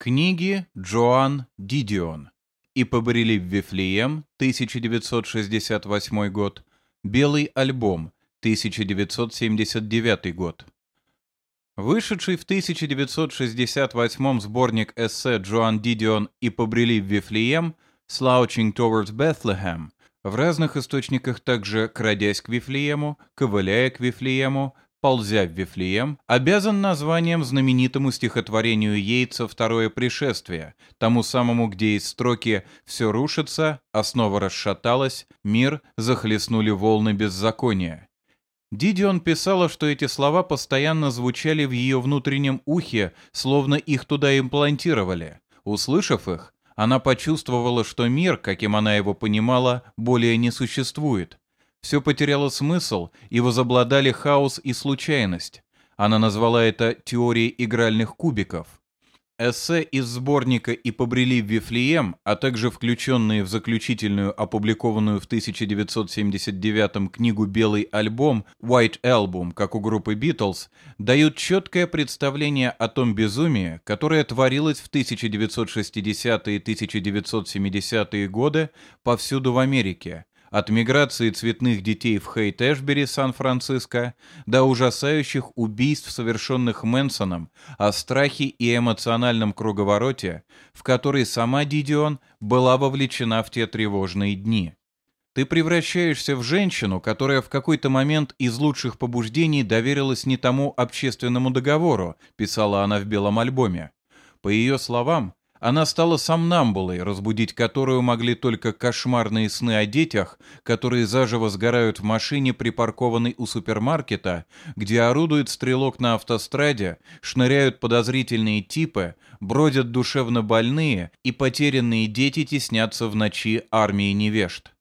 Книги Джоан Дидион. И побрели в Вифлеем, 1968 год. Белый альбом, 1979 год. Вышедший в 1968 сборник эссе Джоан Дидион «И побрели в Вифлеем» «Slouching Towards Bethlehem» в разных источниках также «Крадясь к Вифлеему», «Ковыляя к Вифлеему», ползя в Вифлеем, обязан названием знаменитому стихотворению Йейтса «Второе пришествие», тому самому, где из строки «все рушится», «основа расшаталась», «мир захлестнули волны беззакония». Дидион писала, что эти слова постоянно звучали в ее внутреннем ухе, словно их туда имплантировали. Услышав их, она почувствовала, что мир, каким она его понимала, более не существует. Все потеряло смысл, и возобладали хаос и случайность. Она назвала это теорией игральных кубиков. Эссе из сборника «И побрели в Вифлеем», а также включенные в заключительную, опубликованную в 1979 книгу «Белый альбом» «White Album», как у группы Beatles, дают четкое представление о том безумии, которое творилось в 1960-е и 1970-е годы повсюду в Америке, от миграции цветных детей в Хейт-Эшбери, Сан-Франциско, до ужасающих убийств, совершенных Мэнсоном, о страхе и эмоциональном круговороте, в который сама Дидион была вовлечена в те тревожные дни. Ты превращаешься в женщину, которая в какой-то момент из лучших побуждений доверилась не тому общественному договору, писала она в белом альбоме. По ее словам, она стала сомнамбулой, разбудить которую могли только кошмарные сны о детях, которые заживо сгорают в машине, припаркованной у супермаркета, где орудует стрелок на автостраде, шныряют подозрительные типы, бродят душевно больные и потерянные дети теснятся в ночи армии невежд.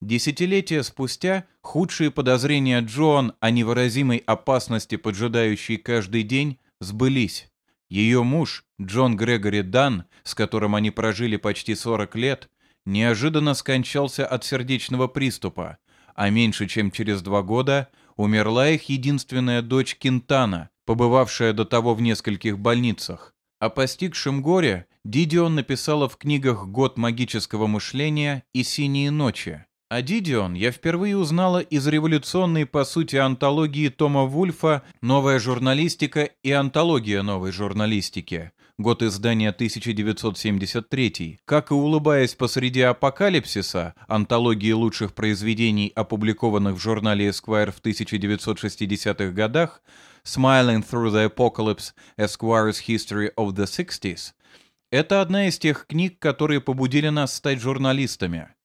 Десятилетия спустя худшие подозрения Джоан о невыразимой опасности, поджидающей каждый день, сбылись. Ее муж, Джон Грегори Дан, с которым они прожили почти 40 лет, неожиданно скончался от сердечного приступа, а меньше чем через два года умерла их единственная дочь Кентана, побывавшая до того в нескольких больницах. О постигшем горе Дидион написала в книгах «Год магического мышления» и «Синие ночи». А Дидион я впервые узнала из революционной, по сути, антологии Тома Вульфа «Новая журналистика и антология новой журналистики», год издания 1973, как и «Улыбаясь посреди апокалипсиса», антологии лучших произведений, опубликованных в журнале Esquire в 1960-х годах, «Smiling Through the Apocalypse. Esquire's History of the 60s», это одна из тех книг, которые побудили нас стать журналистами –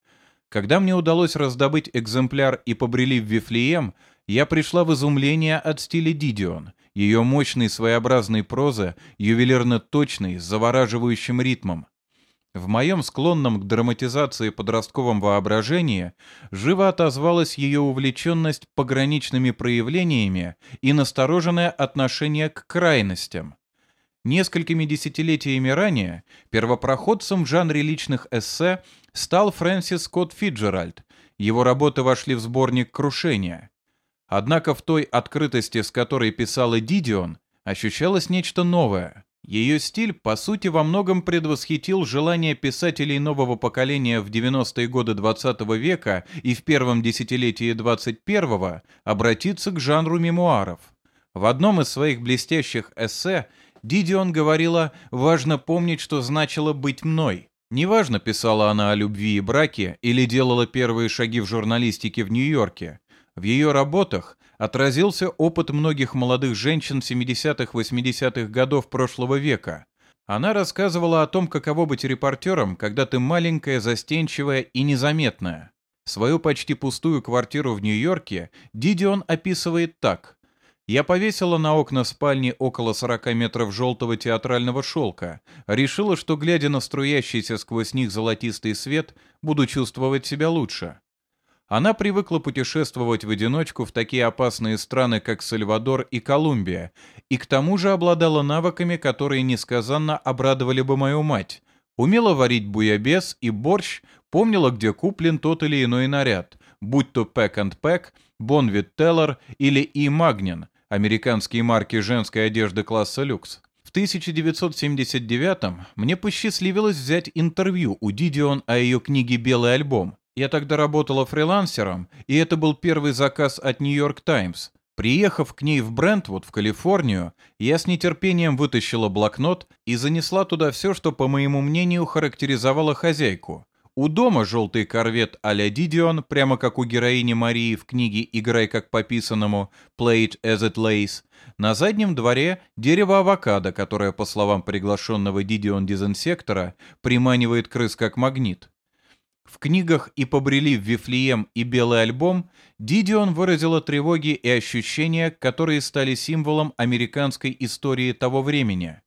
когда мне удалось раздобыть экземпляр и побрели в Вифлеем, я пришла в изумление от стиля Дидион, ее мощной своеобразной прозы, ювелирно точной, с завораживающим ритмом. В моем склонном к драматизации подростковом воображении живо отозвалась ее увлеченность пограничными проявлениями и настороженное отношение к крайностям. Несколькими десятилетиями ранее первопроходцем в жанре личных эссе стал Фрэнсис Скотт Фиджеральд. Его работы вошли в сборник «Крушение». Однако в той открытости, с которой писала Дидион, ощущалось нечто новое. Ее стиль, по сути, во многом предвосхитил желание писателей нового поколения в 90-е годы 20 -го века и в первом десятилетии 21-го обратиться к жанру мемуаров. В одном из своих блестящих эссе Дидион говорила «важно помнить, что значило быть мной». Неважно, писала она о любви и браке или делала первые шаги в журналистике в Нью-Йорке. В ее работах отразился опыт многих молодых женщин 70-80-х годов прошлого века. Она рассказывала о том, каково быть репортером, когда ты маленькая, застенчивая и незаметная. Свою почти пустую квартиру в Нью-Йорке Дидион описывает так. Я повесила на окна спальни около 40 метров желтого театрального шелка. Решила, что, глядя на струящийся сквозь них золотистый свет, буду чувствовать себя лучше. Она привыкла путешествовать в одиночку в такие опасные страны, как Сальвадор и Колумбия, и к тому же обладала навыками, которые несказанно обрадовали бы мою мать. Умела варить буябес и борщ, помнила, где куплен тот или иной наряд, будь то Пэк энд Пэк, Бонвит Теллер или И. Магнин, американские марки женской одежды класса люкс. В В 1979-м мне посчастливилось взять интервью у Дидион о ее книге «Белый альбом». Я тогда работала фрилансером, и это был первый заказ от «Нью-Йорк Таймс». Приехав к ней в Брентвуд, в Калифорнию, я с нетерпением вытащила блокнот и занесла туда все, что, по моему мнению, характеризовало хозяйку. У дома желтый корвет а-ля Дидион, прямо как у героини Марии в книге «Играй как по писанному» «Play it as it lays». На заднем дворе дерево авокадо, которое, по словам приглашенного Дидион Дизенсектора, приманивает крыс как магнит. В книгах «И побрели в Вифлеем» и «Белый альбом» Дидион выразила тревоги и ощущения, которые стали символом американской истории того времени.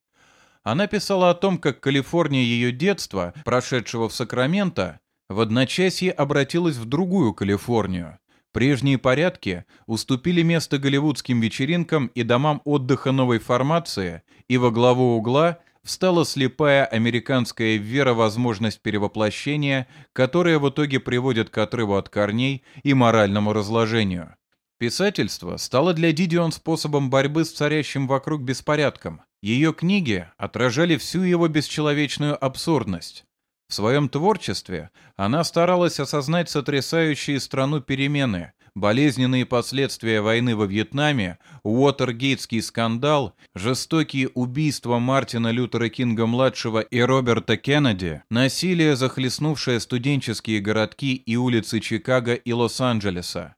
Она писала о том, как Калифорния ее детства, прошедшего в Сакраменто, в одночасье обратилась в другую Калифорнию. Прежние порядки уступили место голливудским вечеринкам и домам отдыха новой формации, и во главу угла встала слепая американская вера возможность перевоплощения, которая в итоге приводит к отрыву от корней и моральному разложению. Писательство стало для Дидион способом борьбы с царящим вокруг беспорядком. Ее книги отражали всю его бесчеловечную абсурдность. В своем творчестве она старалась осознать сотрясающие страну перемены, болезненные последствия войны во Вьетнаме, Уотергейтский скандал, жестокие убийства Мартина Лютера Кинга-младшего и Роберта Кеннеди, насилие, захлестнувшее студенческие городки и улицы Чикаго и Лос-Анджелеса.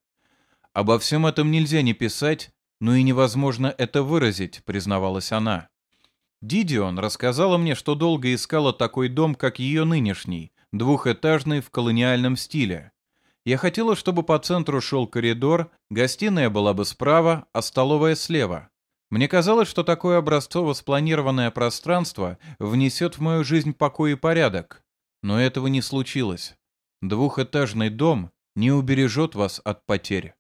Обо всем этом нельзя не писать, но и невозможно это выразить, признавалась она. Дидион рассказала мне, что долго искала такой дом, как ее нынешний, двухэтажный в колониальном стиле. Я хотела, чтобы по центру шел коридор, гостиная была бы справа, а столовая слева. Мне казалось, что такое образцово спланированное пространство внесет в мою жизнь покой и порядок. Но этого не случилось. Двухэтажный дом не убережет вас от потерь.